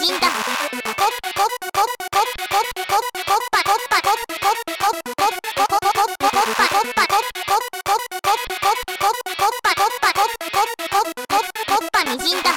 死だ。コッコッコッコッコッコッコッパコッパコッコッコッコッコッコッコッコッパコッパコッコッコッコッコッコッコッパコッパコッコッコッコッパにじんだ